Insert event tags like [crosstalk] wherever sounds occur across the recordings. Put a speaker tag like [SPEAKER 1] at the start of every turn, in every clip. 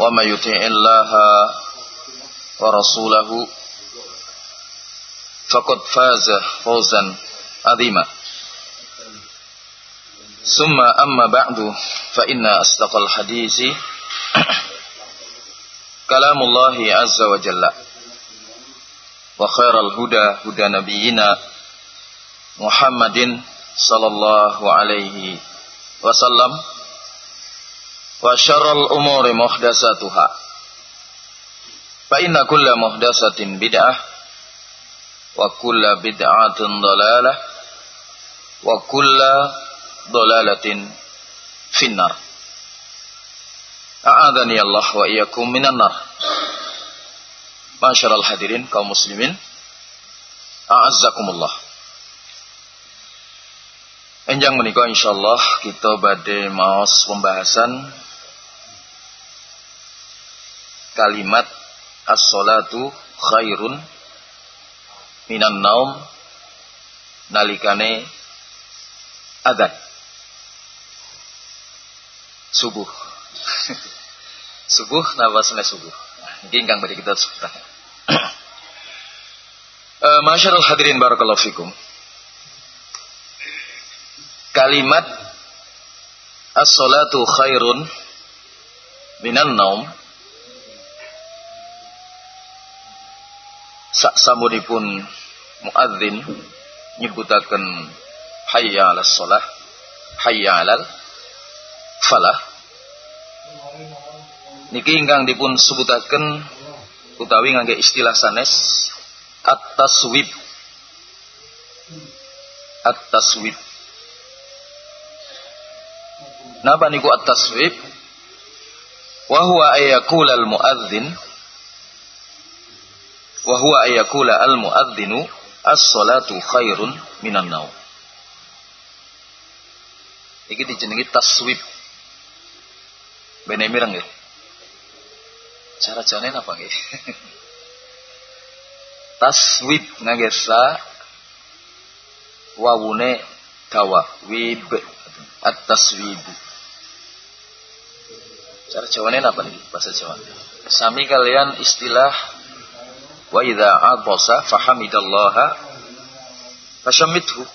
[SPEAKER 1] وما يطع الله ورسوله فقد فاز فوزا عظيما. ثم أما بعد فإن أصدق الحديث كلام الله عز وجل. وخير الهدى هدى نبينا محمد صلى الله عليه وسلم. وشر الأمور محدثاتها Fa inna kulla muhdasatin bid'ah wa kulla bid'atin dalalah wa kulla dalalatin finnar. A'adhani Allah wa iyyakum minan nar. Masyarul hadirin kaum muslimin. A'azzakumullah. Enjang menikah insyaallah kita badai maos pembahasan kalimat as-salatu khairun minan naum nalikane adan subuh. [laughs] Subuh nafasnya subuh. Ini kang bagi kita sebutkan. [clears throat] Uh, Masyarul hadirin barakallahu fikum. Kalimat as-salatu khairun minan naum sak samunipun muadzin nyebutaken hayya 'alas shalah hayya 'alal falah. Niki ingkang dipun sebutaken utawi ngangge istilah sanes at-taswib. At-taswib. Napa niku at-taswib? Wa huwa ayaqulal muadzin wa huwa ayakula al muadzinu as-salatu khairun minan naum. Iki dijenengi taswib. Bene mireng nggih cara jane apa nggih [laughs] taswib ngagesa wawune dawa wib at-taswib. Cara jawane apa nih bahasa Jawa. Sami kalian istilah Wa idza abasa fahamidallaha fashammithu.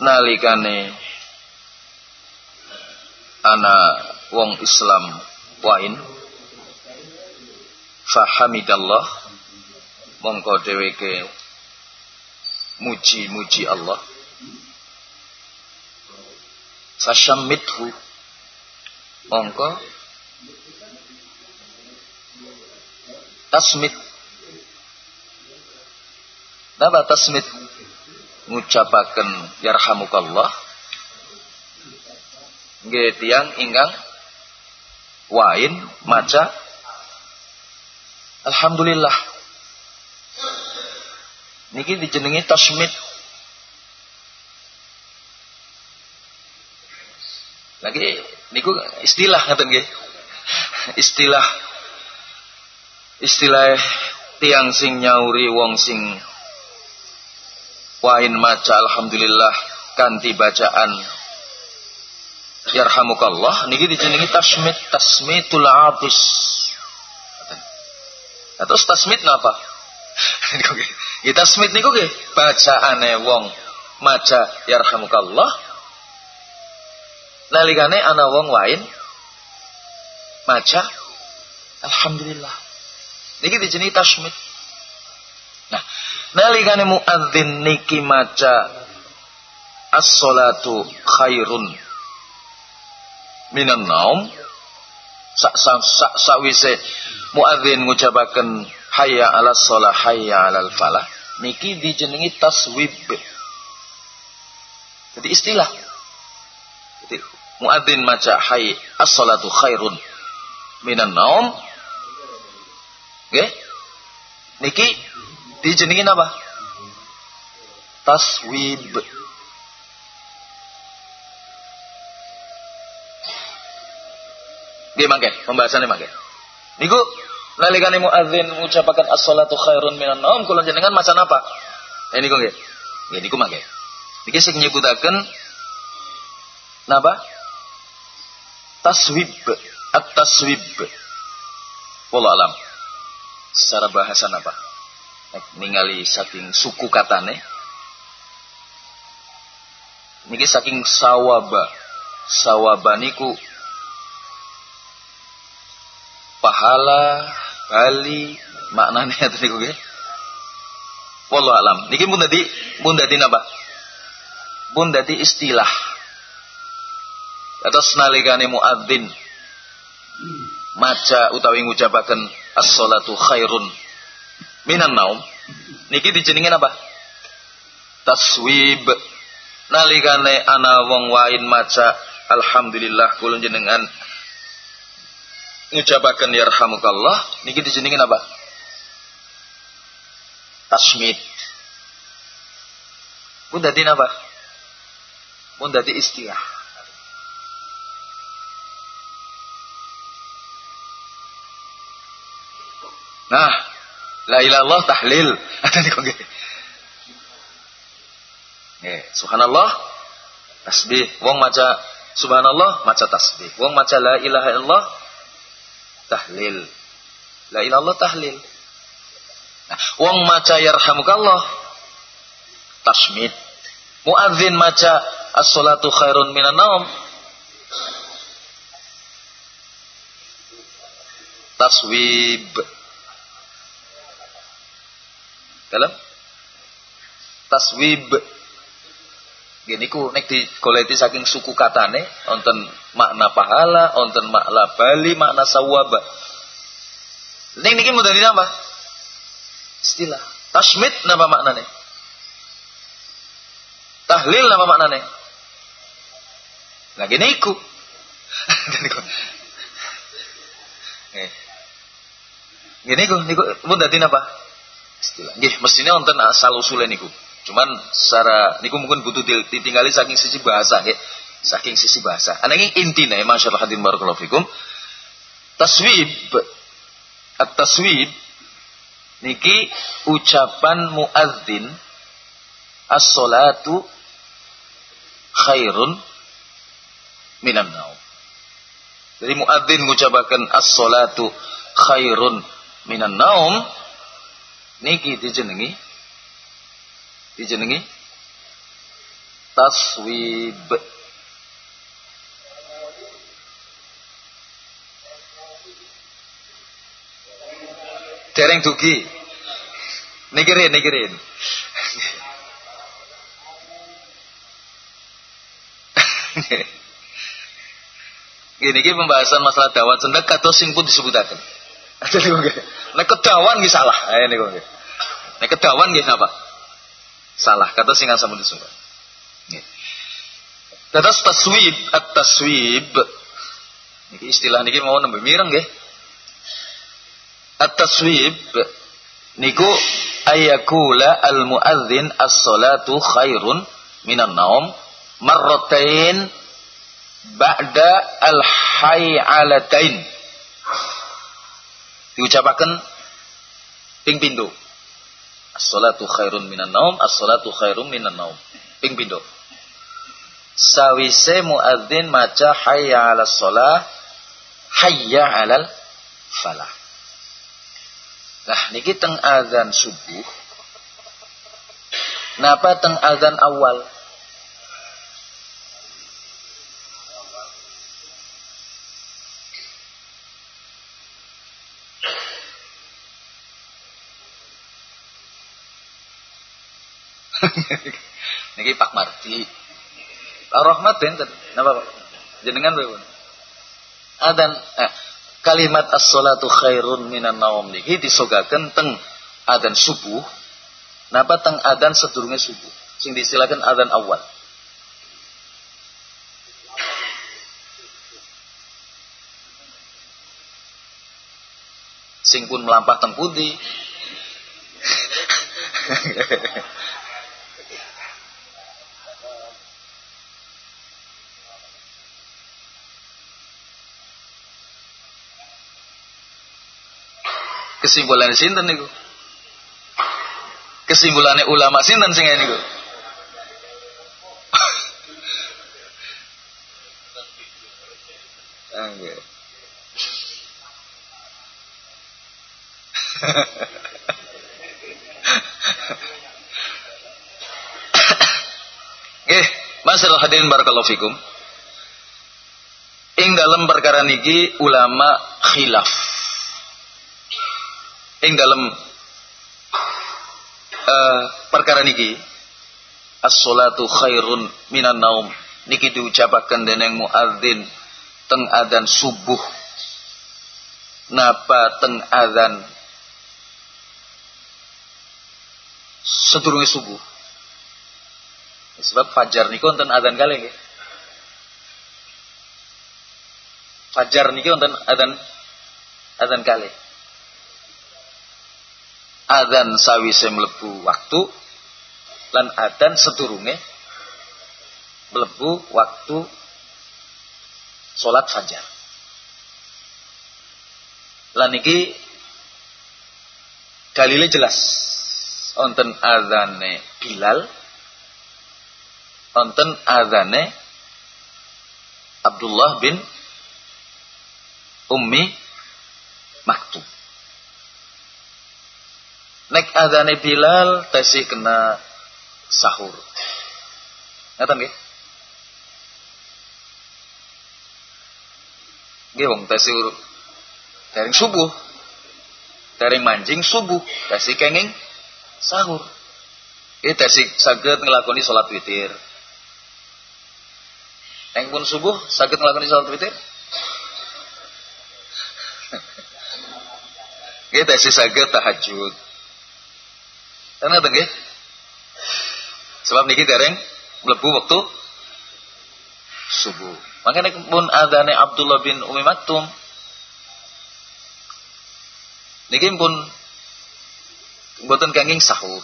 [SPEAKER 1] Nalikane ana wong Islam wain fahamidallah mongko dheweke muji-muji Allah fashammithu mongko tasmid. Napa tasmid? Ngucapaken yarhamukallah. Nggih tiang ingkang wain maca alhamdulillah. Niki dijenengi tasmid. Lagi niku istilah ngaten nggih. Istilah istilah tiang sing nyauri wong sing wain maca alhamdulillah kanti bacaan. Yarhamukallah niki dijenengi tasmid tasmitul atis atau tasmid napa ya [laughs] tasmid niku nggih. Bacaane wong maca yarhamukallah. Nalikane ana wong wain maca alhamdulillah niki dijenengi tasmid nah nalikane muadzin niki maca as-salatu khairun minan naum. Sak sak sak sawise muadzin ngucapaken hayya 'alas shalah hayya 'alal falah niki dijenengi taswib. Jadi istilah. Jadi muadzin maca hayy as-salatu khairun minan naum nggih niki Dijenengin apa? Taswib. Nggih mangke, pembahasannya mangke. Niku nalikane muadzin mengucapkan as-salatu khairun minan naum kula jenengan macan apa? Eh niku nggih. Nggih niku mangke. Niki sing nyebutaken napa? Taswib, at-taswib. Wallahu alam. Secara bahasa apa? ningali saking suku katane. Niki saking sawaba. Sawaba niku pahala bali maknane [laughs] niku nggih. Wallahu alam. Niki pun dadi pun dadi napa? Pun dadi istilah. Atau senalikane muadzin maca utawi ngucapaken as-salatu khairun minan naum. Niki dijenengin apa? Taswib. Nalikane ana wong wain maca alhamdulillah kulun jenengan ngucapaken yarhamukallah. Niki dijenengin apa? Tasmid. Pun dadi apa pun dadi istilah Nah, La ilallah tahlil. [laughs] Ada niku nggih. Nggih, subhanallah tasbih. Wong maca subhanallah maca tasbih. Wong maca la ilaha illallah tahlil. La ilallah tahlil. Nah, wong maca yarhamukallah tasmid. Muadzin maca as-salatu khairun minan naum taswib dalam taswib. Gini ku nek digoleti saking suku katane onten makna pahala onten makna bali makna sawaba ning niki mudah apa istilah. Tasmid napa maknane? Tahlil napa maknane? Nah [laughs] gini iku gini ku niku pun dadi napa istilah. Nggih, mestine wonten asal usule niku. Cuman secara niku mungkin butuh ditinggali saking sisi bahasa nggih. Saking sisi bahasa. Ananging intine masyaallah hadirin barakallahu fikum. Taswib at-taswib niki ucapan muadzin as-salatu khairun minan naum. Jadi muadzin mengucapkan as-salatu khairun minan naum niki dijenengi dijenengi taswib dereng dugi nikirin nikirin Gini, gini pembahasan masalah dawat sendak atau sing pun disebutakan. Jadi. Nek kedawan nggih salah. Niku nggih. Nek kedawan nggih napa? Salah. Kata singan sampun disungkan. Nggih. Dados taswib at-taswib niki istilah niki mau nembe mireng nggih. At-taswib niku ayakula al-muadzin as-salatu khairun minan naum marratain ba'da al-hayyalatain diucapakan ping pindo as-salatu khairun minan naum as-salatu khairun minan naum. Ping pindo sawise muadzin maca hayya 'alas shalah hayya 'alal falah nah niki teng azan subuh napa teng azan awal Niki Pak Mardi. Pak Rahmat benten. Napa Pak? Jenengan berapa? Adan eh, kalimat as-salatu khairun minan naum niki disogaken teng adan subuh. Napa teng adan sedurunge subuh? Sing disilakan adan awal. Sing pun melampah teng pundi. [laughs] Kesimpulannya sinten niku? Kesimpulannya ulama sinten sing niku? [laughs] Nggih. [laughs] Nggih, masalah hadirin barakallahu fikum. Ing dalam perkara niki ulama khilaf ing dalam uh, perkara niki as-salatu khairun minan naum. Niki diucapaken dening muadzin teng adzan subuh. Napa teng adzan? Sedurunge subuh. Sebab fajar niku wonten adzan kali nggih. Fajar niki wonten adzan adzan kali adzan sawise mlebu waktu lan adzan sedurunge mlebu waktu salat fajar. Lan iki dalile jelas. Wonten adzane Bilal, wonten adzane Abdullah bin Ummi Maktum. Nek adane Bilal tesi kena sahur. Ngaten nggih? Nggih wong tesi dereng subuh. Dereng manjing subuh, tesi kenging sahur. Iki tesi saged nglakoni salat witir. Nek pun subuh saged nglakoni salat witir? [laughs] Iki tesi saged tahajud. Karena nggih. Sebab niki dereng mlebu waktu subuh. Makanya pun adane Abdullah bin Umi Maktum niki pun mboten kenging sahur.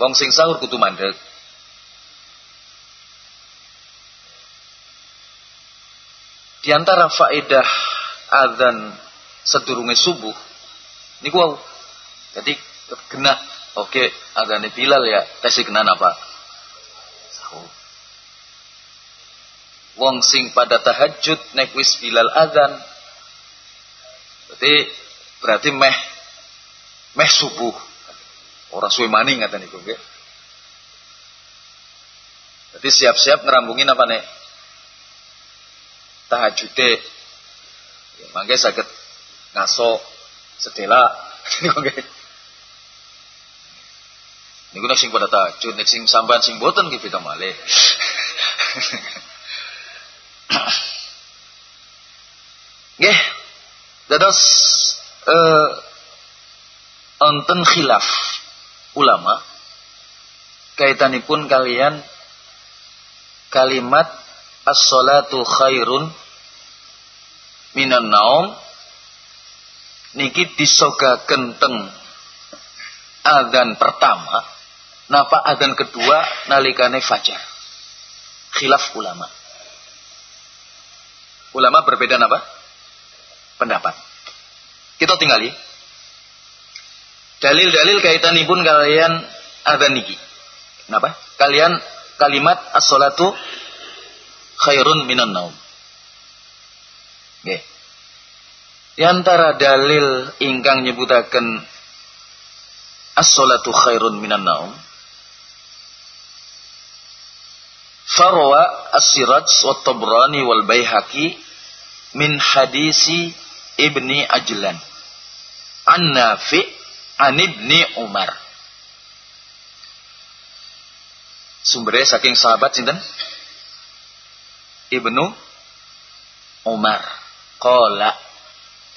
[SPEAKER 1] Wong sing sahur kudu mandek. Di antara faedah adzan sedurunge subuh niku wow. Jadi genah Oke, agane Bilal ya, tesih kenan apa? Sahur. Wong sing pada tahajud nek wis Bilal adzan. Berarti berarti meh meh subuh. Ora suwe maning ngaten niku nggih. Jadi siap-siap ngerambungin apa nek? Tahajude. Ya, mangke saged ngaso sedela. [laughs] Niku nek sing pada tahajud, nek sing sampean sing boten nggih beda malih. [laughs] Nggih. Dados eh khilaf ulama kaitanipun kalian kalimat as-salatu khairun minan naum niki disoga kenteng adan pertama napa adan kedua nalikane fajar khilaf ulama ulama berbeda napa pendapat kita tinggali dalil-dalil kaitanipun kalian adan niki Kenapa? Kalian kalimat as-salatu khairun minan naum. Nggih. Di antara dalil ingkang nyebutaken as-salatu khairun minan naum. Farwa as-Siraj wa Tabrani wal Baihaqi min hadisi Ibni Ajlan. An Nafi' an Ibni Umar. Sumbernya saking sahabat sinten? Ibnu Umar. Qala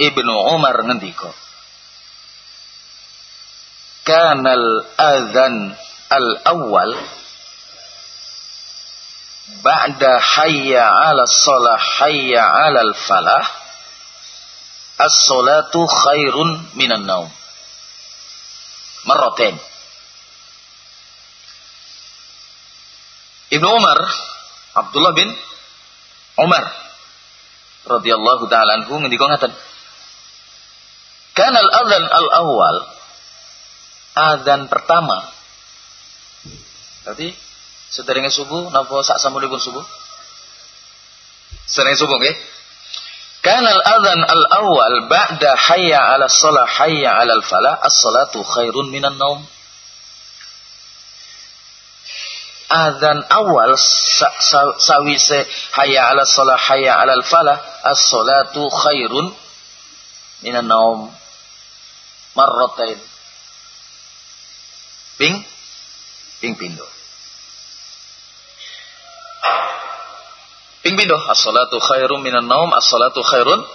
[SPEAKER 1] Ibnu Umar ngendika. Kanal adzan al-awwal ba'da hayya 'ala shalah hayya 'ala al-falah as-salatu khairun minan naum. Marratain. Ibnu Umar, Abdullah bin Umar radhiyallahu taala anhu ngendika ngaten. Kana al-adzan al-awwal adzan pertama. Berarti sederenge subuh napa sak samulipun subuh? Sederenge subuh nggih. Kana al-adzan al-awwal ba'da hayya 'ala shalah hayya 'ala al-falah as-salatu khairun minan naum. azan awal sa, sa, sawise hayya ala salah hayya ala falah as-salatu khairun minan naum marratain ping ping pindo ping pindo as-salatu khairun minan naum as-salatu khairun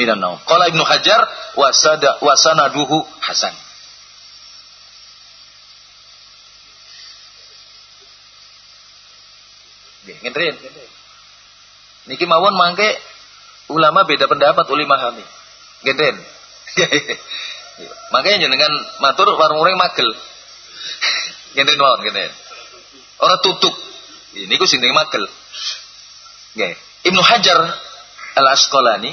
[SPEAKER 1] minan naum qala ibnu hajar wasada wasanaduhu hasan Ngentrin. Niki mawon mangke ulama beda pendapat uli mahami. Ngentrin. Makanya jenengan matur warung orang magel. Ngentrin mawon ngentrin. Orang tutup. Ini ku sing magel. Nggih. Ibnu Hajar Al-Asqalani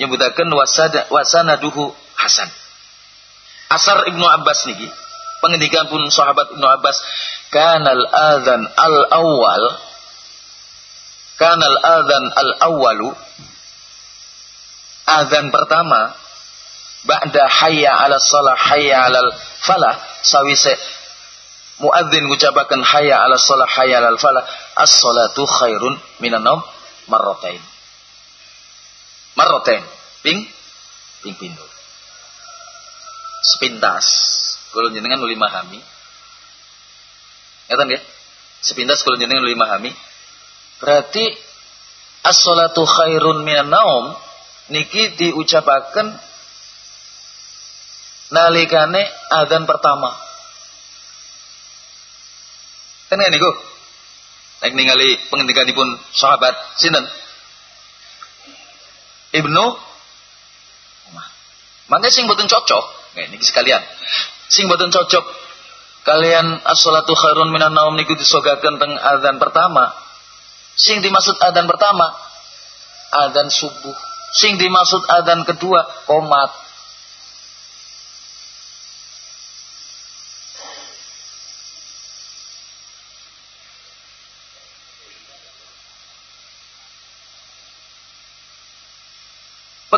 [SPEAKER 1] nyebutaken wasada wasanaduhu hasan. Asar Ibnu Abbas niki pengendikan pun sahabat Ibnu Abbas kanal adzan al awal kanal adzan al awalu adzan pertama ba'da hayya ala salah hayya ala falah sawise muadzin ngucapaken hayya ala salah hayya ala falah as-salatu khairun minan naum marratain marratain ping ping pindho sepintas kalau jenengan uli mahami. Ngeten nggih? Sepintas kalau jenengan uli mahami. Berarti as-salatu khairun minan naum niki diucapaken nalikane adzan pertama. Kan niku? Nek ningali pengendikanipun sahabat sinten? Ibnu Mangga sing boten cocok, nah, niki sekalian. Sing boten cocok kalian as-salatu khairun minan naum niku disogakeun teng adzan pertama. Sing dimaksud adzan pertama adzan subuh. Sing dimaksud adzan kedua komat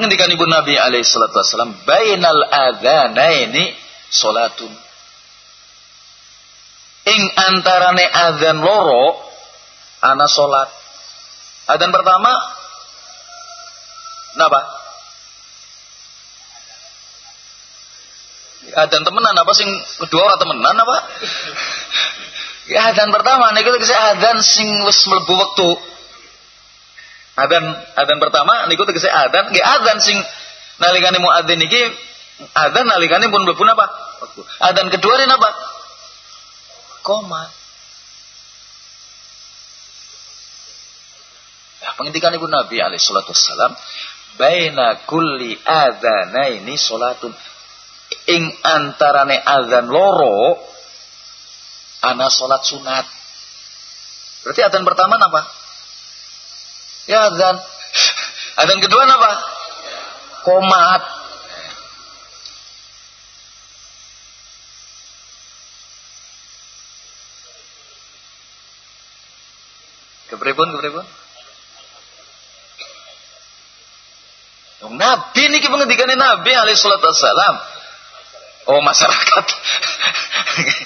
[SPEAKER 1] Pengendikan ibu Nabi alaihi salatu wasallam, bainal adzanaini salatun ing antarane adzan loro ana salat adzan pertama napa? Adzan temenan apa sing kedua ora temenan apa? Ya adzan pertama niku tegese adzan sing wis mlebu wektu Adan adan pertama niku tegese adan nggih adan sing nalikane muadzin niki adan nalikane pun mlebu apa? Adan kedua ini apa? Koma. Ya, pengintikan ibu Nabi alaihi salatu wassalam, baina kulli ini salatun ing antarane adzan loro ana salat sunat. Berarti adzan pertama apa? Ya adzan. Adzan kedua apa? Komat. Kepripun, kepripun? Nabi niki pengendikane Nabi alaihi salatu wassalam. Oh masyarakat. [laughs]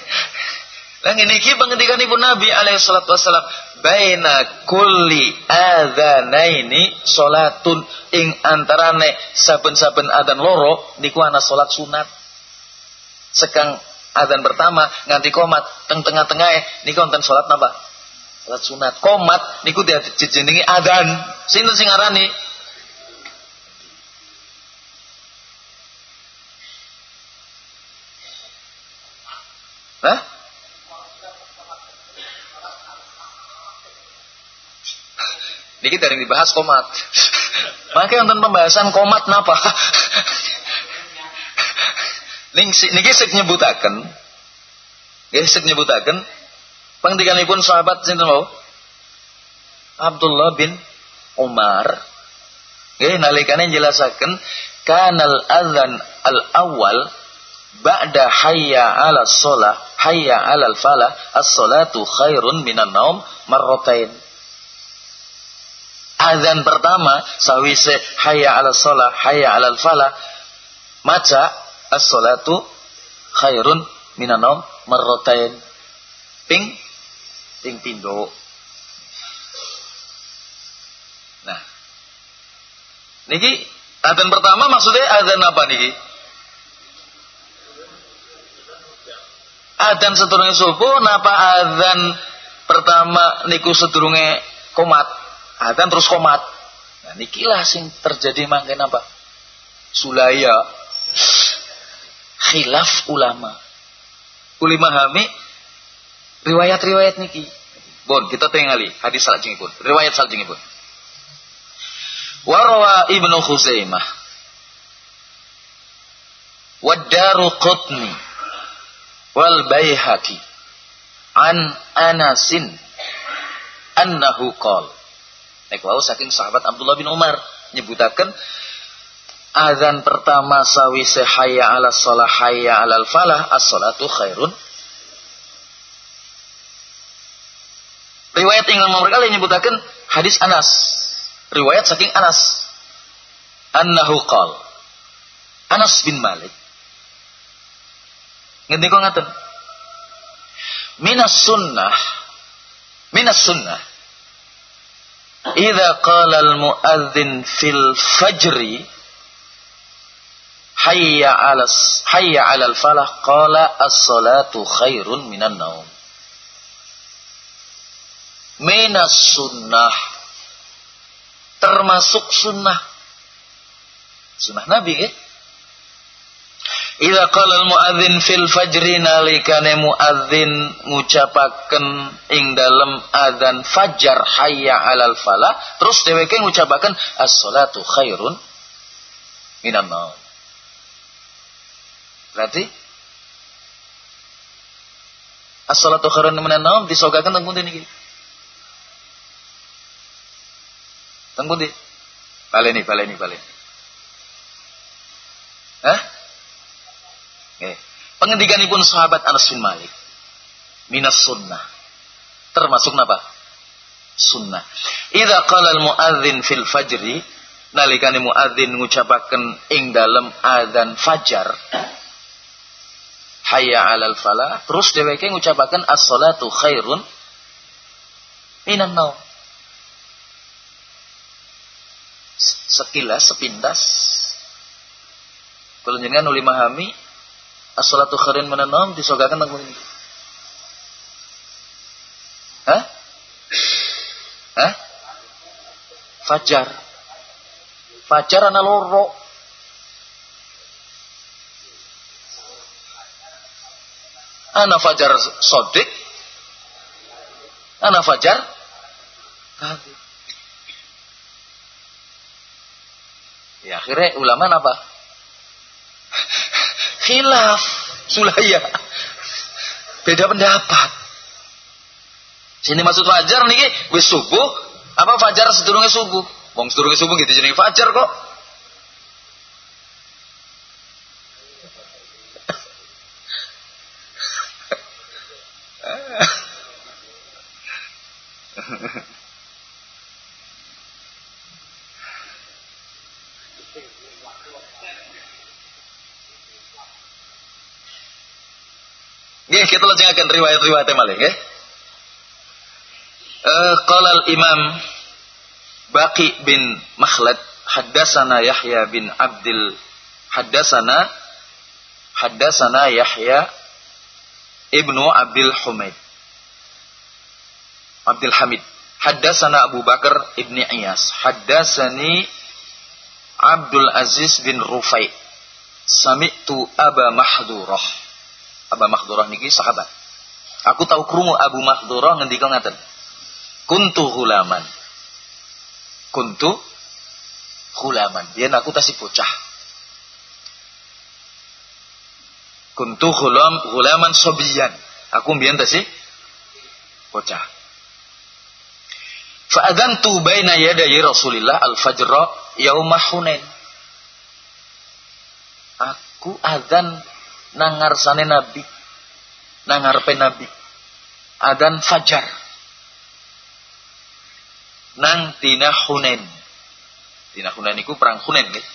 [SPEAKER 1] Lah ngene iki pengendikan ibu Nabi alaihi salatu wasallam, baina kulli adzanaini salatun ing antarane saben-saben adzan loro niku ana salat sunat. Sekang adzan pertama nganti komat teng tengah-tengah niku wonten salat napa? Salat sunat. Komat niku dijenengi adzan. Sinten sing arani? Hah? Niki dari dibahas komat. Makanya nonton pembahasan komat napa? Niki sik nyebutaken. Nggih sik nyebutaken pun sahabat sinten mau? Abdullah bin Umar. Nggih nalikane jelasaken kanal adzan al awal ba'da hayya 'ala shalah hayya 'alal falah as-salatu khairun minan naum marratain azan pertama sawise hayya 'ala shalah hayya 'alal falah maca as-salatu khairun minan naum ping ping pindo nah niki azan pertama maksudnya azan apa niki? Adzan sedurunge subuh napa adzan pertama niku sedurunge komat. Adzan terus komat. Nah nikilah sing terjadi mangke napa? Sulaya khilaf ulama. Ulama hami riwayat-riwayat niki. Bon, kita tengali hadis pun. Riwayat pun. Warwa Ibnu Khuzaimah. Wadaru Qutni wal Baihaqi an Anasin annahu qol. Nek wau saking sahabat Abdullah bin Umar nyebutaken azan pertama sawise hayya 'ala shalah hayya 'alal falah as-salatu khairun Riwayat yang nomor kali nyebutaken hadis Anas. Riwayat saking Anas. Annahu qol. Anas bin Malik Ngendika ngaten. Minas sunnah minas sunnah Idza qala al-muadzin fil fajri hayya 'ala hayya 'ala al-falah qala as-salatu khairun minan naum. Minas sunnah termasuk sunnah. Sunnah Nabi ya? Idza qala al-muadzin fil fajri nalikane muadzin ngucapaken ing dalem adzan fajar hayya 'alal falah terus dheweke ngucapaken as-salatu khairun minan naum. Berarti as-salatu khairun minan naum disogaken teng pundi niki? Teng pundi? Baleni, baleni, baleni. Hah? Okay. pun sahabat Anas bin Malik. Minas sunnah. Termasuk apa? Sunnah. Idza qala al-muadzin fil fajri nalikane muadzin ngucapaken ing dalem adzan fajar. Hayya 'alal falah, terus dheweke ngucapaken as-salatu khairun minan naum. Sekilas, sepintas. Kalau jenengan uli memahami as-salatu khairun minan naum disogakan tentang ini. Hah? Hah? fajar. Fajar ana loro. Ana fajar sodik. Ana fajar. Ya akhirnya ulama apa? Khilaf. Sulaya. Beda pendapat. Sini maksud fajar nih, wis subuh apa fajar sedurunge subuh? Wong sedurunge subuh gitu jenenge fajar kok. Nggih, kita lanjutkan riwayat-riwayat malih nggih. Uh, qala al-Imam Baqi bin Makhlad haddatsana Yahya bin Abdul haddatsana haddatsana Yahya ibnu Abdul Humaid Abdul Hamid haddatsana Abu Bakar ibni Iyas haddatsani Abdul Aziz bin Rufai sami'tu Aba Mahdurah Aba Mahdurah niki sahabat. Aku tahu krungu Abu Mahdurah ngendika ngaten. Kuntu hulaman kuntu hulaman dia aku tasih bocah. Kuntu hulam hulaman sobiyan aku mbiyen tasih bocah. Tu baina yaday Rasulillah al-fajra yauma Hunain. Aku adzan nangarsane nabi nangarpe nabi adzan fajar nang tina Hunain. Tina Hunain iku perang Hunain nggih.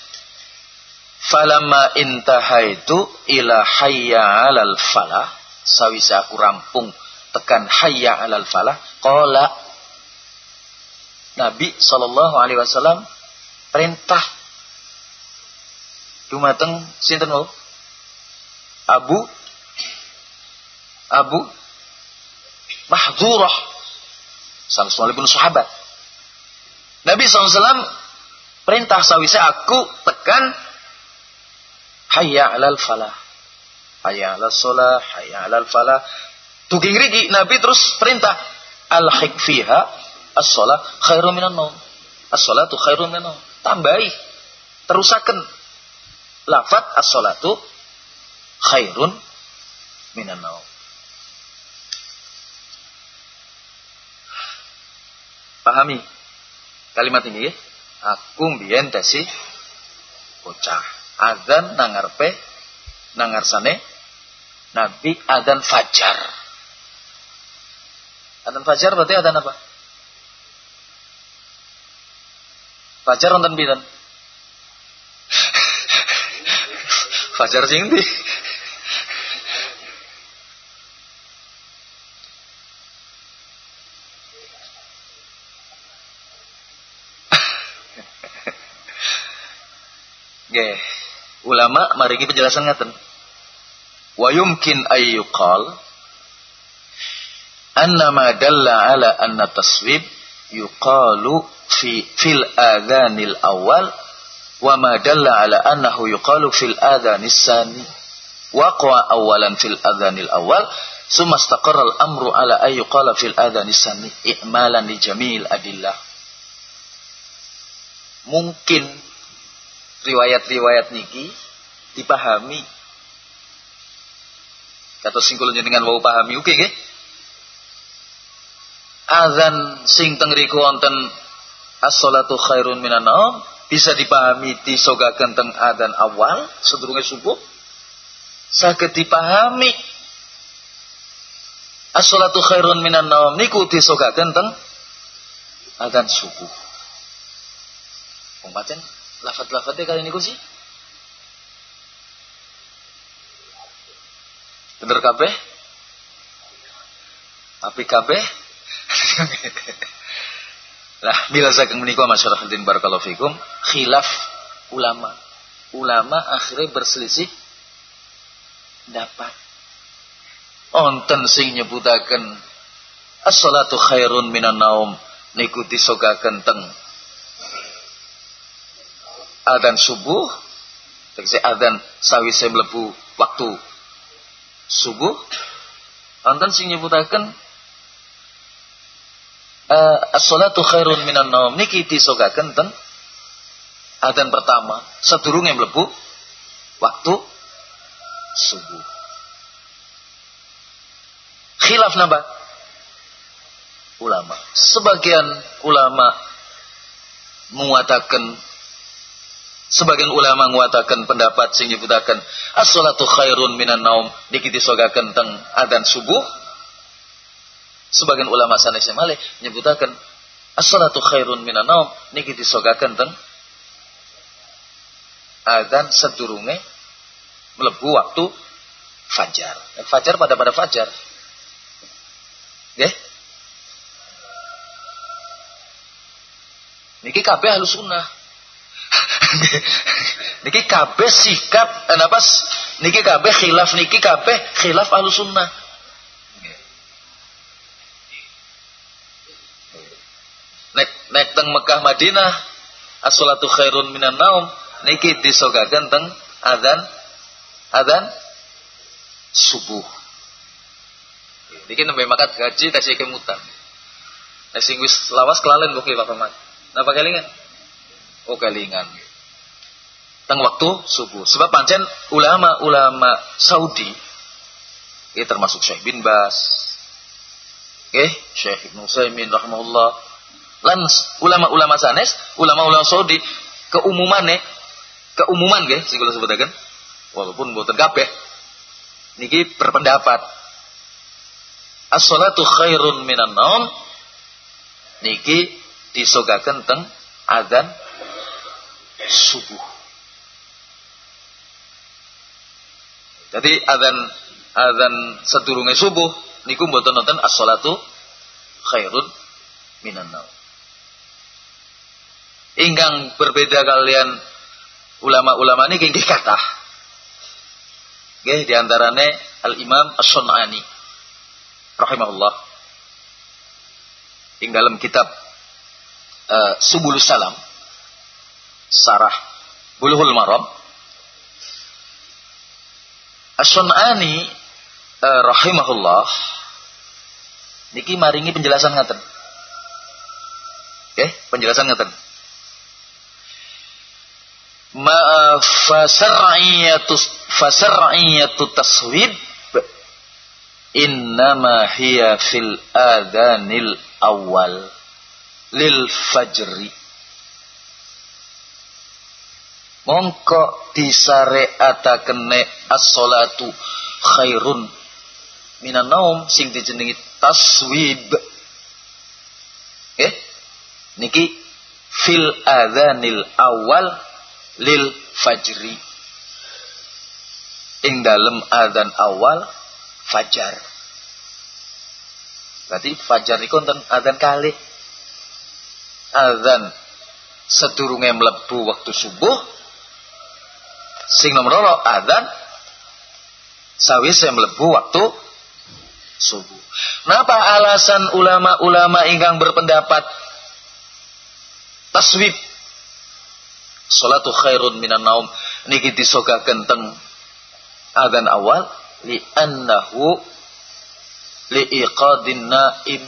[SPEAKER 1] Falamma intahaitu ila hayya 'alal falah, sawisa aku rampung tekan hayya 'alal falah, qala Nabi sallallahu alaihi wasallam perintah dumateng sinten wau? Abu Abu Mahdzurah salah seorang sahabat Nabi SAW perintah sawise aku tekan hayya alal falah. Hayya alal sholah, hayya alal falah. Tuking rigi Nabi terus perintah al fiha as-sholah khairu minan naum. As-sholatu khairu minan naum. Tambahi terusaken lafat as-sholatu khairun minan naum. Pahami? Kalimat ini aku mbiyen dasi bocah. Adzan nangarpe nangarsane Nabi adzan fajar. Adzan fajar berarti adzan apa? Fajar wonten pinten? [laughs] fajar sing ndi? Nggih. Ulama marigi penjelasan ngaten. Wa yumkin ayyuqal anna ma dalla ala anna taswib yuqalu fi fil adhanil awal wa ma dalla ala annahu yuqalu fil adhanis sani waqwa awalan fil adhanil awal summa istaqarra al amru ala ay yuqala fil adhanis sani i'malan li jamil adillah mungkin riwayat-riwayat niki dipahami. Kata singkul jenengan wau pahami oke okay. Azan sing teng riku wonten as-salatu khairun minan naum bisa dipahami disogaken teng adzan awal sedurunge subuh. Saged dipahami as-salatu khairun minan naum niku disogaken teng adzan subuh. Wong lafat-lafatnya kali ini sih? Bener kabeh? Tapi kabeh? [laughs] Lah bila saking menikah masyarakat barakallahu fikum khilaf ulama. Ulama akhirnya berselisih dapat. Onten sing nyebutaken as-salatu khairun minan naum niku disogaken teng adzan subuh tegese adzan sawise mlebu waktu subuh. Wonten sing nyebutaken uh, as-salatu khairun minan naum. Niki disogaken ten adzan pertama sedurunge mlebu waktu subuh. Khilaf napa ulama. Sebagian ulama mengatakan sebagian ulama mengatakan pendapat sing nyebutaken as-salatu khairun minan naum niki disogaken teng adzan subuh sebagian ulama sanes malih nyebutaken as-salatu khairun minan naum niki disogaken teng adzan sedurunge mlebu waktu fajar. Fajar pada pada fajar. Nggih. Niki kabeh halus sunnah. [laughs] niki kabeh sikap eh, niki kabeh khilaf niki kabeh khilaf halus sunnah. Nek nek teng Mekah Madinah as-salatu khairun minan naum niki disogaken teng adzan adzan subuh. Niki nembe makat gaji tasih kemutan. Nek sing wis lawas kelalen kok Pak Paman. Napa kelingan? Oh kelingan. Teng waktu subuh. Sebab pancen ulama-ulama Saudi ini termasuk Syekh bin Bas. Oke, Syekh Ibnu Utsaimin rahimahullah. Lan ulama-ulama sanes, ulama-ulama Saudi keumumane keumuman nggih sing kula sebutaken walaupun mboten kabeh niki berpendapat as-salatu khairun minan naum niki disogaken teng adzan subuh jadi adzan adzan sedurunge subuh niku mboten nonton as-salatu khairun minan naum ingkang berbeda kalian ulama-ulama ini genggi kata. Nggih diantarane Al-Imam As-Sun'ani rahimahullah. Ing dalam kitab uh, Subulus Salam Sarah Buluhul Maram As-Sun'ani uh, rahimahullah niki maringi penjelasan ngaten. Oke, penjelasan ngaten ma fasar'iyatu fasar'iyatu taswib innama hiya fil adhanil awal lil fajri mongko disareatakene as-salatu khairun minan naum sing dijenengi taswib. Eh niki fil adhanil awal lil fajri. Ing dalem adzan awal fajar. Berarti fajar niku wonten adzan kali adzan sedurunge mlebu waktu subuh sing nomor loro adzan. Sawise mlebu waktu subuh. Napa alasan ulama-ulama ingkang berpendapat taswib? Salatu khairun minan naum. Niki disogaken teng adzan awal. Li annahu li iqadin naim.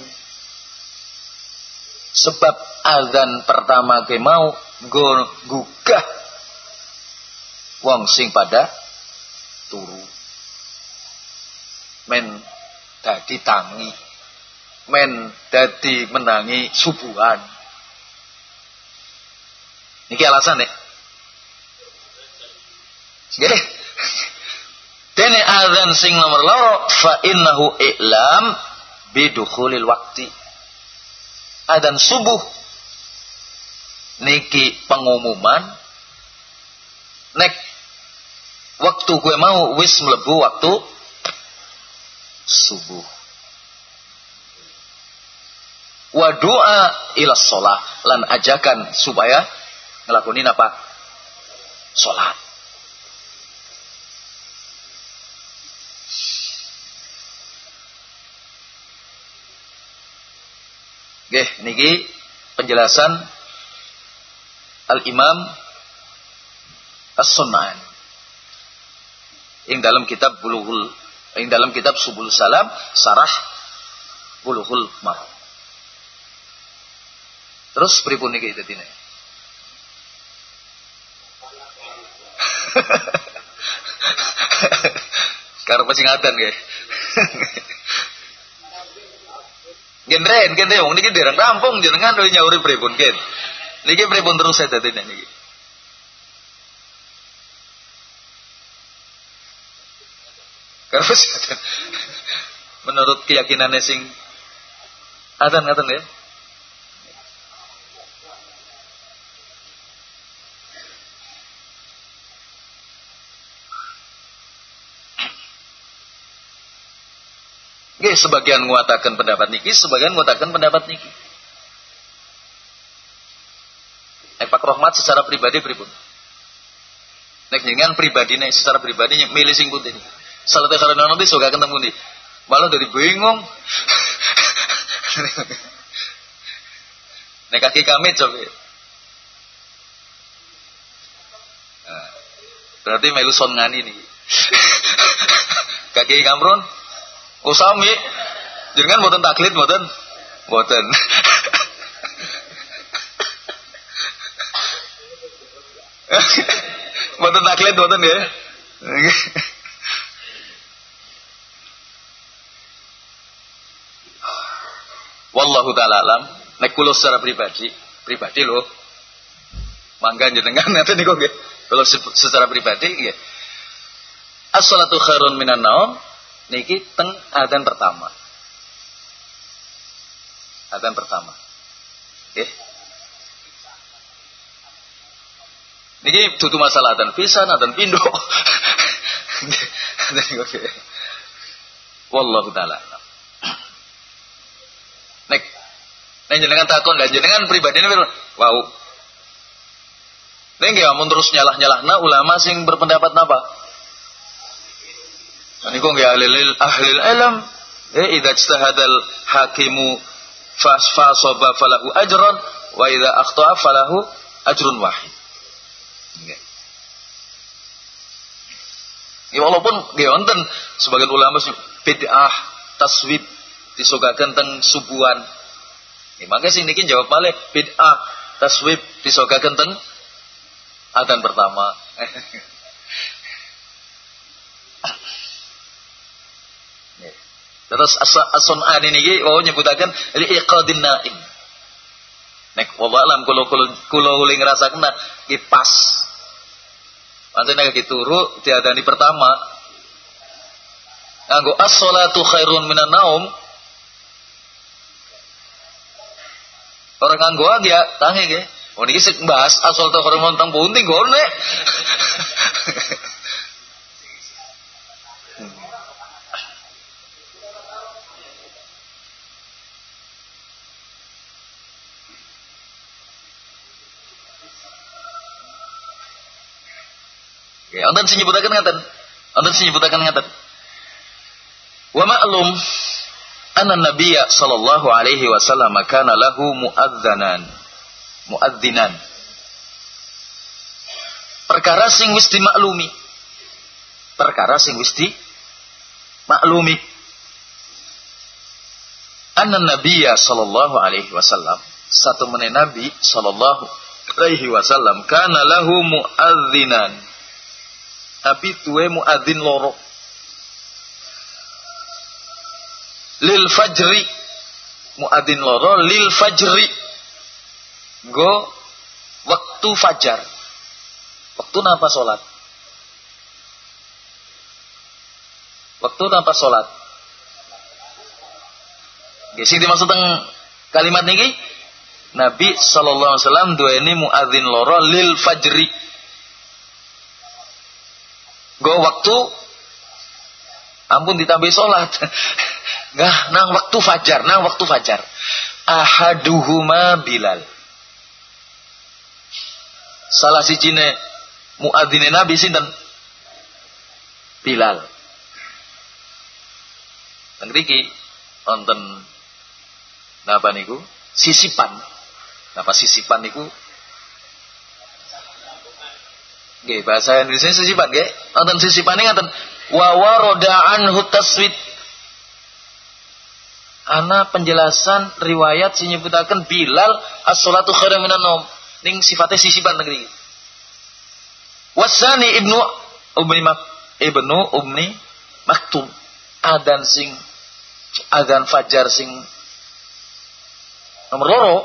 [SPEAKER 1] Sebab adzan pertama ke mau gugah wong sing pada turu men dadi tangi men dadi menangi subuhan Niki alasan nih. Nggih. Dene azan sing nomor loro fa innahu i'lam bidukhulil waktu. Adzan subuh niki pengumuman nek waktu gue mau wis mlebu waktu subuh. Wa doa ila sholat lan ajakan supaya ngelakuin apa? Sholat. Oke, niki penjelasan Al-Imam As-Sunnah. Ing dalam kitab Bulughul ing dalam kitab Subul Salam sarah Bulughul Maram. Terus pripun niki dadine? [laughs] Karena singatan nggih. [laughs] Gendren, gendren, wong niki dereng rampung jenengan nyauri pripun gen. Niki pripun terus saya dadi niki. Karena menurut keyakinan sing atan ngaten ya. Oke, sebagian mengatakan pendapat niki, sebagian mengatakan pendapat niki. Nek Pak Rohmat secara pribadi pribun. Nek dengan pribadi nek secara pribadi milih sing putih. Salah teh karena nanti suka ketemu nih. Malah dari bingung. nek kaki kami coba. Nah, berarti melu son ngani nih. kaki kamron Usami jenengan mboten taklid mboten? Mboten. mboten taklid mboten ya. Wallahu taala alam, nek kula secara pribadi, pribadi loh. Mangga jenengan [laughs] nanti niku nggih. Kalau secara pribadi nggih. As-salatu khairun minan naum niki teng adzan pertama. Adzan pertama. Oke. Niki tutu masalah adzan pisan, adzan pindo. Oke. [laughs] Wallahu taala. Nek nek jenengan takon dan jenengan pribadi ini wow. Nek nggih amun terus nyalah-nyalahna ulama sing berpendapat napa? Ini kok nggak ahli ahli ilm. Eh, idza ijtahadal hakimu fasaba falahu ajran wa idza akhta'a falahu ajrun wahid. Ya, walaupun dia wonten sebagian ulama bid'ah taswib disugakan teng subuhan. Ya, makanya sing niki jawab malih bid'ah taswib disugakan teng adzan pertama. [laughs] Terus as-sun'an ini wau nyebutaken li iqadin naim. Nek wallah alam kulo kulo uling rasa kena pas. Pancen nek dituru diadani pertama. Nganggo as-salatu khairun minan naum. Orang nganggo ya tangi nggih. Oh niki sik bahas asal to khairun montang punting gone. Ya, [laughs] wonten sing nyebutaken ngaten. Wonten sing nyebutaken ngaten. Wa ma'lum anna nabiyya sallallahu alaihi wasallam kana lahu muadzanan. Muadzinan. Perkara sing wis dimaklumi. Perkara sing wis dimaklumi. Anna nabiyya sallallahu alaihi wasallam satu menit nabi sallallahu alaihi wasallam kana lahu muadzinan tapi tuwe muadzin loro lil fajri. Muadzin loro lil fajri. Go waktu fajar. Waktu napa sholat. Waktu napa sholat. Gisi dimaksud teng kalimat niki? Nabi sallallahu alaihi wasallam ini muadzin loro lil fajri. Go waktu. Ampun ditambah sholat. [laughs] Nggak, nang waktu fajar, nang waktu fajar. Ahaduhuma Bilal. Salah si cine muadzine Nabi sinten? Bilal. Teng mriki wonten napa niku? Sisipan. Napa sisipan niku? Nggih, bahasa Indonesia sisipan nggih. Wonten sisipane ngaten wa waroda anhu taswid. Ana penjelasan riwayat sing nyebutaken Bilal as-salatu khairum minan naum. Ning sifatnya sisipan negeri. Wasani ibnu Ummi Mak ibnu Ummi Maktum. Adan sing adan fajar sing nomor loro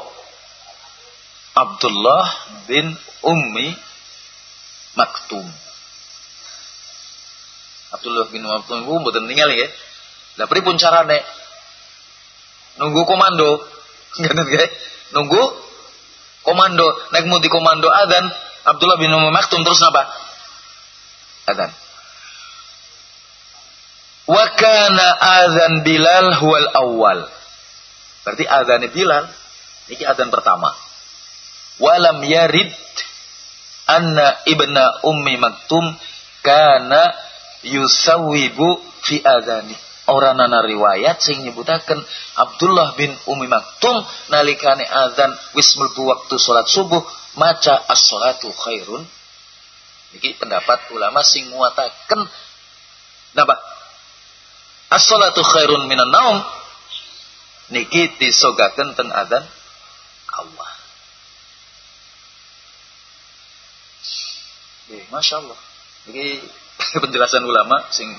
[SPEAKER 1] Abdullah bin Ummi Maktum. Abdullah bin Maktum itu mboten tinggal ya. Lah pripun carane? Nunggu komando. [laughs] Ngoten nggih. Nunggu komando. Nek mau di komando adzan, Abdullah bin Ummi Maktum terus apa? Adzan. Wa kana adzan Bilal huwal awal. Berarti adzan Bilal ini adzan pertama. Walam yarid anna ibna ummi maktum kana yusawibu fi adani orang nana riwayat sing nyebutaken Abdullah bin Umi Maktum nalikane adzan wis mlebu waktu salat subuh maca as-salatu khairun. Iki pendapat ulama sing nguataken napa? As-salatu khairun minan naum. Niki disogaken ten adzan Allah. Masya Allah. Ini [laughs] penjelasan ulama sing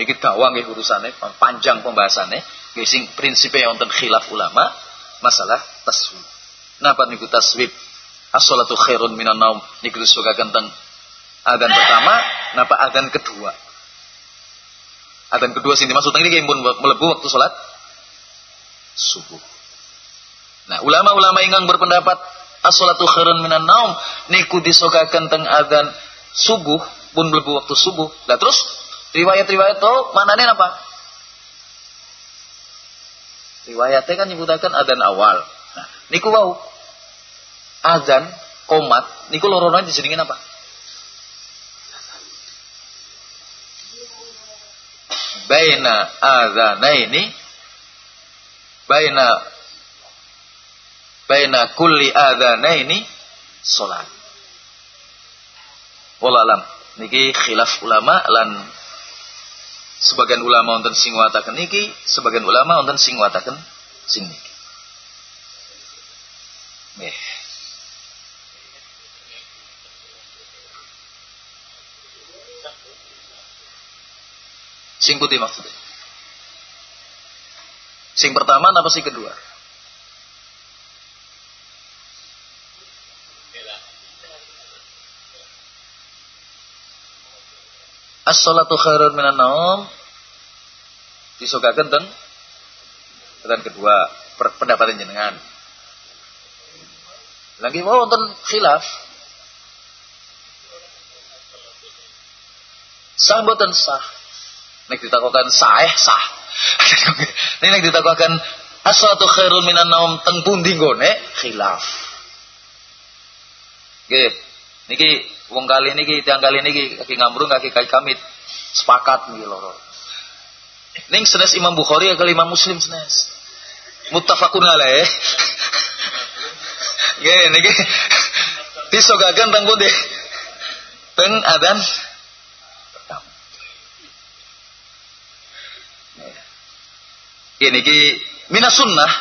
[SPEAKER 1] niki dawa nggih urusane panjang pembahasannya. Nggih sing prinsipe wonten khilaf ulama masalah taswib. Napa niku taswib? As-salatu khairun minan naum niku disebutkan tentang adzan pertama, napa adzan kedua? Adzan kedua sing dimaksud ini nggih pun melebu waktu salat subuh. Nah, ulama-ulama ingkang berpendapat as-salatu khairun minan naum niku disogaken teng adzan subuh pun mlebu waktu subuh. Lah terus riwayat-riwayat itu manane apa? Riwayatnya kan nyebutakan adzan awal. Nah, niku wau. Adzan komat niku lorona dijenengin apa? Baina adzanaini baina baina kulli adzanaini salat Wallah alam. Niki khilaf ulama lan sebagian ulama wonten sing wataken niki, sebagian ulama wonten sing wataken sing niki. Nggih. Sing putih maksudnya. Sing pertama apa sing kedua? As-salatu khairun minan naum. Disukakan ten? Dan kedua pendapat jenengan. Lagi mau nonton khilaf. Sah boten sah? Nek ditakokan sah eh sah. Ini [laughs] nek ditakokan as-salatu khairun minan naum teng pundi gone khilaf. Nggih niki Wong kali ini tiang kali ini kaki ngambrung kaki kaki kamit sepakat nih loro. Ning senes Imam Bukhari ya Imam Muslim senes. Muttafaqun alaih. [laughs] Nggih niki disogaken teng pundi? Teng adan Ini ki minas sunnah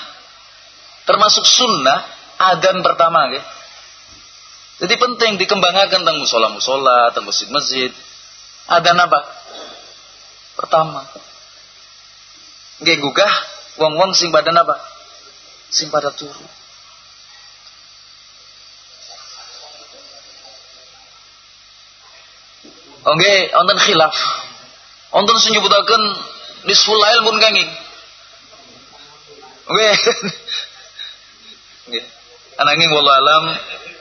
[SPEAKER 1] termasuk sunnah adan pertama nggih. Jadi penting dikembangkan tentang musola-musola, tentang masjid-masjid. Ada apa? Pertama, nggak gugah wong-wong sing pada apa? Sing pada turu. Oke, onten khilaf. Onten sing nyebutaken pun kanging. Oke. [laughs] Nggih. Ananging alam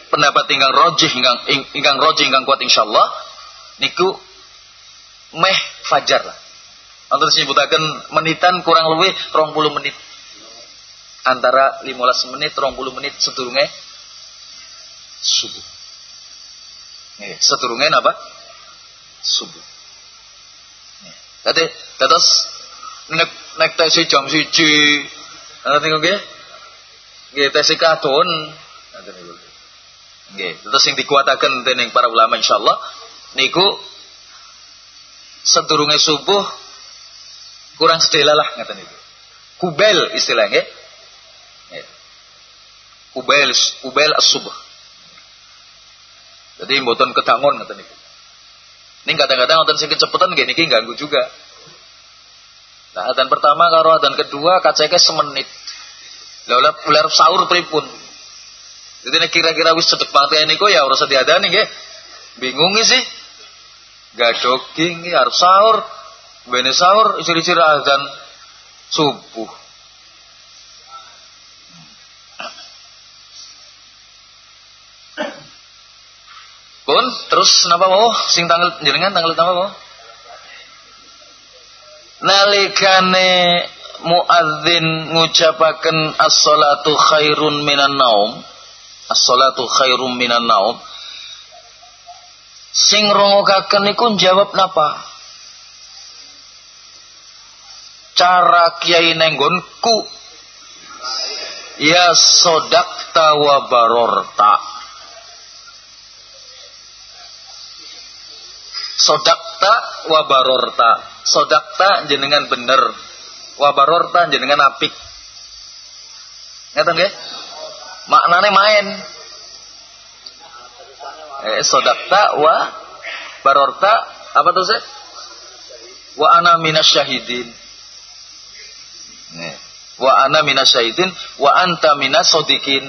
[SPEAKER 1] pendapat ingkang rojih ingkang ingkang rojih ingkang kuat insyaallah niku meh fajar lah. Antar nyebutaken menitan kurang lebih 20 menit. Antara 15 menit 20 menit sedurunge subuh. Nih, sedurunge apa? Subuh. Dadi dados nek nek tes jam 1 nanti nggih nggih tes kadon nanti Nggih, terus sing dikuataken dening para ulama insyaallah niku sedurunge subuh kurang sedela lah ngaten niku. Kubel istilahnya. Nggih. Kubel kubel as-subuh. Jadi mboten kedangon ngaten niku. Ini kadang-kadang wonten sing kecepetan nggih niki ganggu juga. Nah, adzan pertama karo adzan kedua kaceke semenit. Lah ular sahur pripun? Jadi kira-kira wis cedek banget niku ya ora usah diadani nggih. Bingung sih. Gak jogging harus sahur. Bene sahur isir-isir adzan subuh. Pun terus napa mau sing tanggal jenengan tanggal napa mau? Nalikane muadzin ngucapaken as-salatu khairun minan naum. As-salatu khairun minan naum. Sing rongokaken niku jawab napa? Cara kiai nenggonku Ya sodakta wa barorta Sodakta wabarorta. Sodakta jenengan bener. Wabarorta jenengan apik. Ngerti nggih? Maknane main. Eh sodakta wa barorta apa tuh sih? Wa ana minas syahidin. Nih. Wa ana minas syahidin wa anta minas sodikin. [laughs]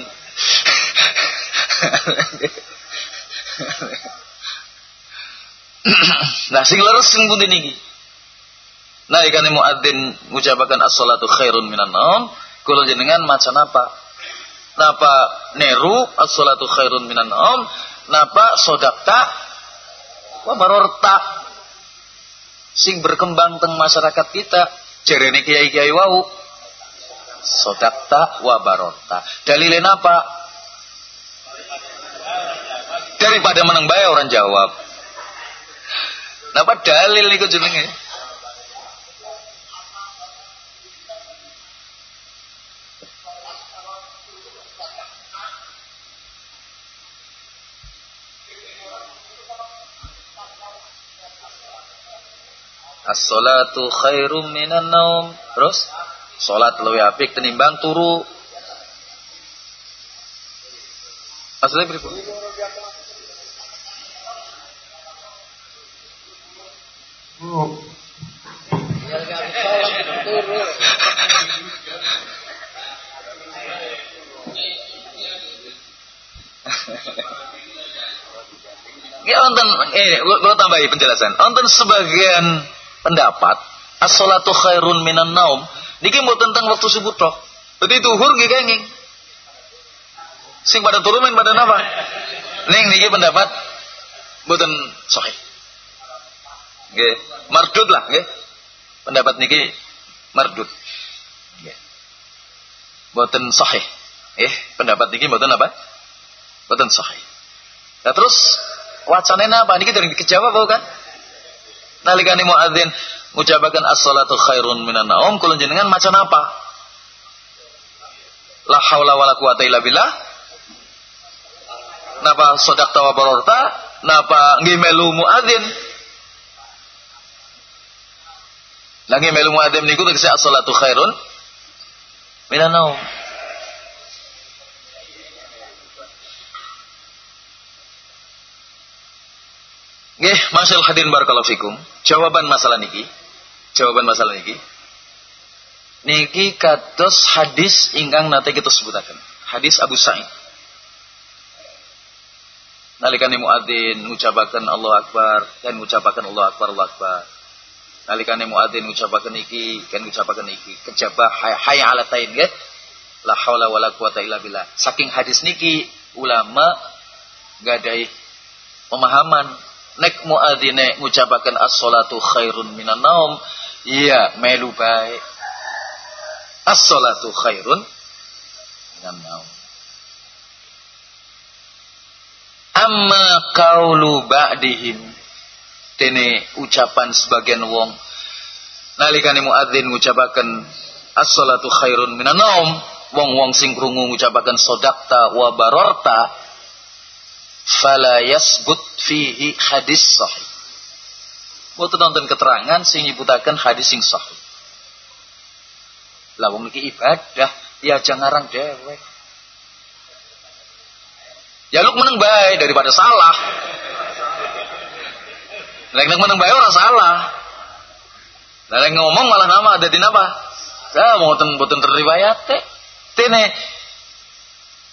[SPEAKER 1] nah sing leres sing pundi niki nah ikan muadzin ngucapaken as-salatu khairun minan naum kula jenengan macan apa napa neru as-salatu khairun minan naum napa sodakta wa barorta sing berkembang teng masyarakat kita jarene kiai-kiai wau. Sodakta wa barorta dalilin apa daripada menang bayar orang jawab. Napa dalil niku jenenge? As-salatu khairum minan naum. Terus salat luwih apik tenimbang turu. Asline pripun? Ya wonten eh gua tambahi penjelasan. Wonten sebagian pendapat as-salatu khairun minan naum niki mau tentang waktu subuh tok. Jadi duhur nggih kenging. Sing pada turunin pada apa? Ning niki pendapat mboten sahih. Nggih, mardud lah nggih. Pendapat niki mardud. Nggih. Mboten sahih. Eh, pendapat niki mboten apa? Mboten sahih. Nah terus wacananya apa? Niki dari dikejawab kan? Nalikani muadzin ngucapaken as-salatu khairun minan naum kula jenengan macan apa? La haula wala quwata illa billah. Napa sodak tawa barorta? Napa ngimelu muadzin? Lagi melu muadzin niku tegese as-salatu khairun minan naum. Nggih, masyaallah hadirin barakallahu fikum. Jawaban masalah niki, jawaban masalah niki. Niki kados hadis ingkang nate kita sebutaken. Hadis Abu Sa'id. Nalikane muadzin ngucapaken Allah Akbar dan ngucapaken Allah Akbar Allah Akbar. Nalikane muadzin ngucapaken iki kan ngucapaken iki kejabah hayya ala tain nggih. La haula wala quwata illa billah. Saking hadis niki ulama gadai pemahaman nek muadzine ngucapaken as-salatu khairun minan naum iya melu bae as-salatu khairun minan naum. Amma kaulu ba'dihim. Dene ucapan sebagian wong. Nalikane muadzin ngucapaken as-salatu khairun minan naum. Wong-wong sing krungu ngucapaken sodakta wa barorta fala yasbut fihi hadis sahih. Mboten nonton keterangan sing nyebutaken hadis sing sahih. Lah wong iki ibadah, ya jangan ngarang dewek. Ya lu meneng baik daripada salah. Lek meneng baik orang salah. Lah ngomong malah nama ada di apa? Saya mau ten boten teh. Tene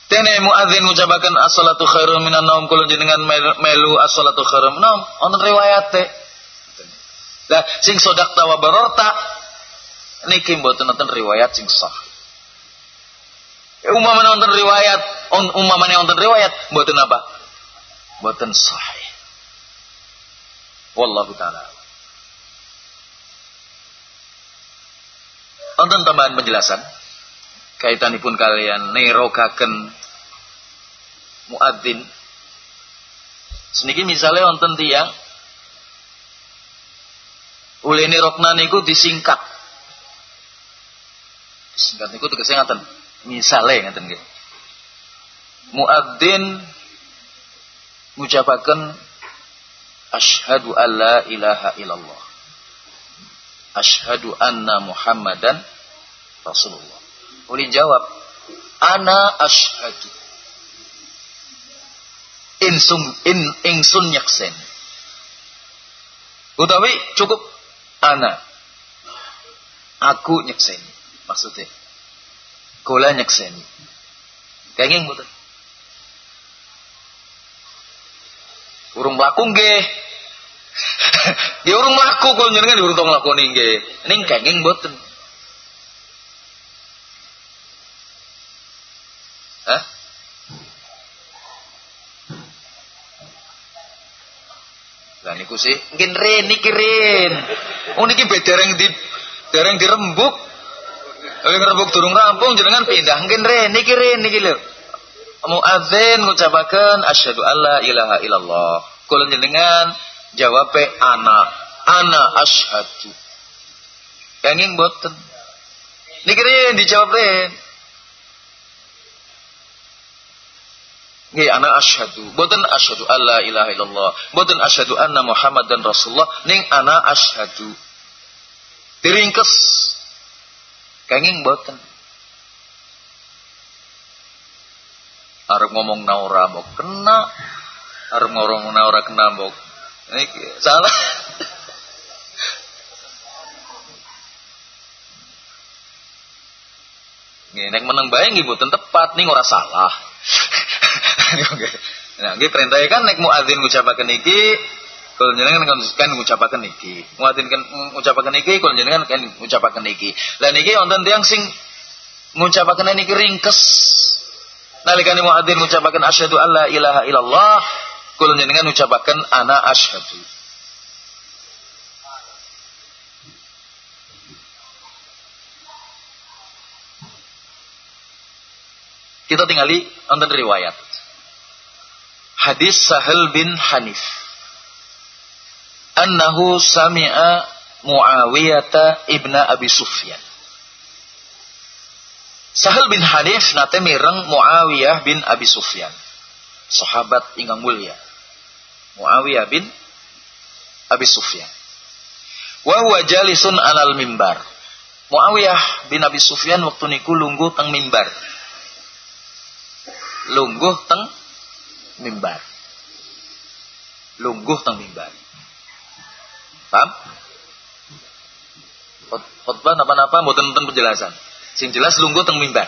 [SPEAKER 1] Tene muadzin ngucapaken as-salatu khairum minan naum kula jenengan melu as-salatu khairum naum wonten riwayat teh. Lah sing sodak tawa barorta niki mboten wonten riwayat sing sah. Umamane wonten riwayat, umamane wonten riwayat mboten apa? Mboten sahih. Wallahu taala. Wonten tambahan penjelasan kaitanipun kalian nerokaken muadzin. Seniki misalnya wonten tiyang ulene rokna niku disingkat. Singkat niku tegese ngaten misale ngaten nggih muadzin ngucapaken asyhadu alla ilaha illallah asyhadu anna muhammadan rasulullah ulin jawab ana asyhadu insum in ingsun nyaksen utawi cukup ana aku nyeksen maksudnya Kula nyekseni. Kenging mboten. Urung mlaku nggih. [laughs] ya urung mlaku kula njenengan urung tau nglakoni nggih. Ning kenging mboten. Hah? Lah niku sih, mungkin ren niki ren. Oh niki beda dereng di dereng dirembuk Lagi ngerebuk durung rampung jenengan pindah mungkin re niki re niki lho. Muadzin ngucapaken asyhadu alla ilaha illallah. Kula jenengan jawab ana ana asyhadu. Kenging boten. Niki re dijawab re. Nggih ana asyhadu. Boten asyhadu alla ilaha illallah. Boten asyhadu anna Muhammadan Rasulullah ning ana asyhadu. Diringkes Kenging boten. Arep ngomong naura mau kena, arep ngomong naura kena mau salah. Nek meneng bae nggih boten tepat ning ora salah. [laughs] nah, nggih perintah kan nek muadzin ngucapaken iki kalau jenengan kan, kan ngucapaken niki. Muatin kan ngucapaken niki, kalau jenengan kan ngucapaken niki. Lah niki wonten tiyang sing ngucapaken niki ringkes. Nalikane muadzin ngucapaken asyhadu alla ilaha illallah, kalau jenengan ngucapaken ana asyhadu. Kita tinggali wonten riwayat. Hadis Sahal bin Hanif annahu sami'a Muawiyah ibna Abi Sufyan. Sahal bin Hanif nate mireng Muawiyah bin Abi Sufyan. Sahabat ingkang mulia. Muawiyah bin Abi Sufyan. Wa huwa jalisun alal mimbar. Muawiyah bin Abi Sufyan waktu niku lungguh teng mimbar. Lungguh teng mimbar. Lungguh teng mimbar. Paham? Khutbah napa-napa mboten nonton penjelasan. Sing jelas lungguh teng mimbar.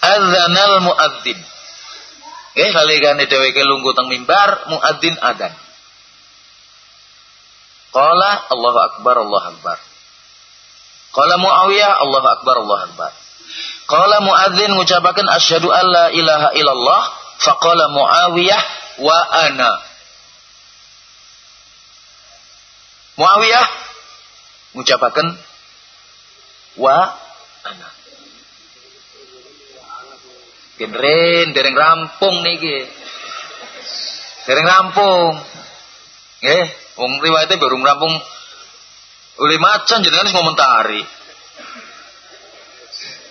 [SPEAKER 1] Adzanal muadzin. Nggih kaligane dheweke lungguh teng mimbar, muadzin adzan. Qala Allahu akbar Allahu akbar. Qala Muawiyah Allahu akbar Allahu akbar. Qala muadzin ngucapaken asyhadu alla ilaha illallah faqala Muawiyah wa ana Muawiyah mengucapkan wa ana. Genren dereng rampung niki. Dereng rampung. Nggih, wong riwayate baru rampung oleh macan jenengan ngomentari.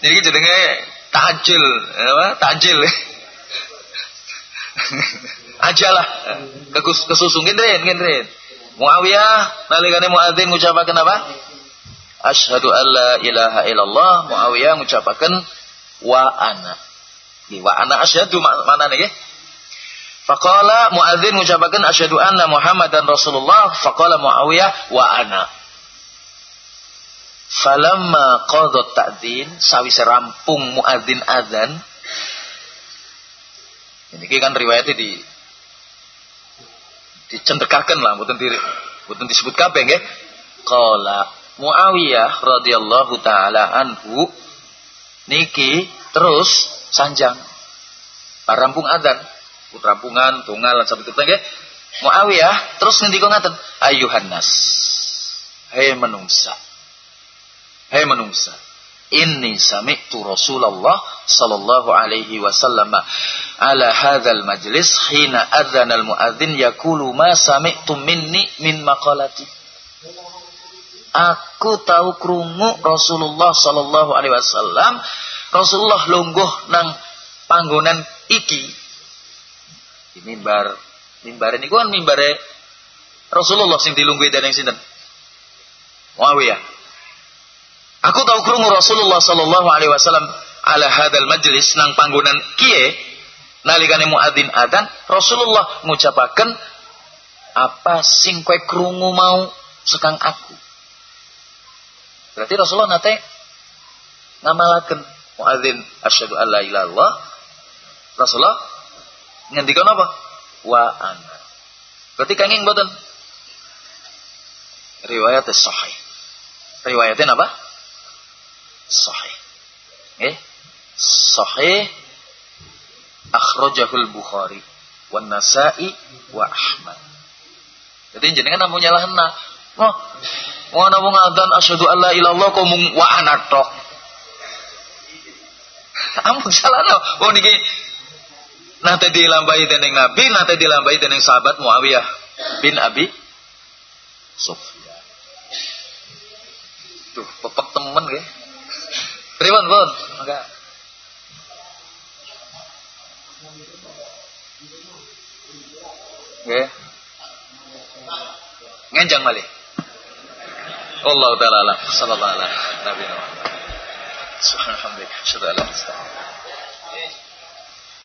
[SPEAKER 1] Jadi jenenge tajil, apa? Tajil. Ajalah. Kesus kesusun gendren gendren Muawiyah nalikane muadzin ngucapaken apa? Asyhadu alla ilaha illallah. Muawiyah ngucapaken wa ana. Wa ana. Asyhadu mana nih Faqala muadzin ngucapaken asyhadu anna Muhammadan Rasulullah. Faqala Muawiyah wa ana. Falamma qadat ta'dzin sawise rampung muadzin adzan ini kan riwayatnya di dicendekaken lah mboten di mboten disebut kabeh nggih. Qala Muawiyah radhiyallahu taala anhu niki terus sanjang. Rampung adzan rampungan tunggal lan keteng nggih. Muawiyah terus ngendika ngaten ayuhan nas hei menungsa hei menungsa Inni sami'tu Rasulullah sallallahu alaihi wasallam ala hadzal majlis hina adzana al muadzin yaqulu ma sami'tu minni min maqalati. Aku tahu krungu Rasulullah sallallahu alaihi wasallam Rasulullah lungguh nang panggonan iki. Di mimbar mimbar ini kan mimbare Rasulullah sing dilungguhi dening sinten? Muawiyah. Aku tahu krungu Rasulullah sallallahu alaihi wasallam ala hadal majlis nang panggonan kie nalikane muadzin adan Rasulullah ngucapaken apa sing kowe krungu mau sekang aku. Berarti Rasulullah nate ngamalaken muadzin asyhadu alla ilaha Rasulullah ngendikan apa? Wa ana. Berarti kenging mboten. Riwayat sahih. Riwayatnya apa? Sahih. Eh? Sahih akhrajahul Bukhari wan Nasa'i wa Ahmad. Jadi jenengan namun nyalahna. Oh, mau namun ngadan asyhadu alla ilallah kok mung wa ana tok. [laughs] Ampun salah no. Oh niki nate dilambai dening Nabi, nate dilambai dening sahabat Muawiyah bin Abi Sufyan. Tuh, pepek temen nggih. Pripun, Bun? Mangga. Nggih. Ngenjang malih. Allah taala sallallahu alaihi wa sallam. Subhanallah.